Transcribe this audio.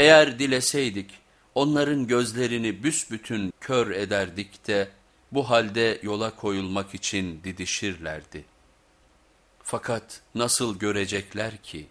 Eğer dileseydik onların gözlerini büsbütün kör ederdik de bu halde yola koyulmak için didişirlerdi. Fakat nasıl görecekler ki?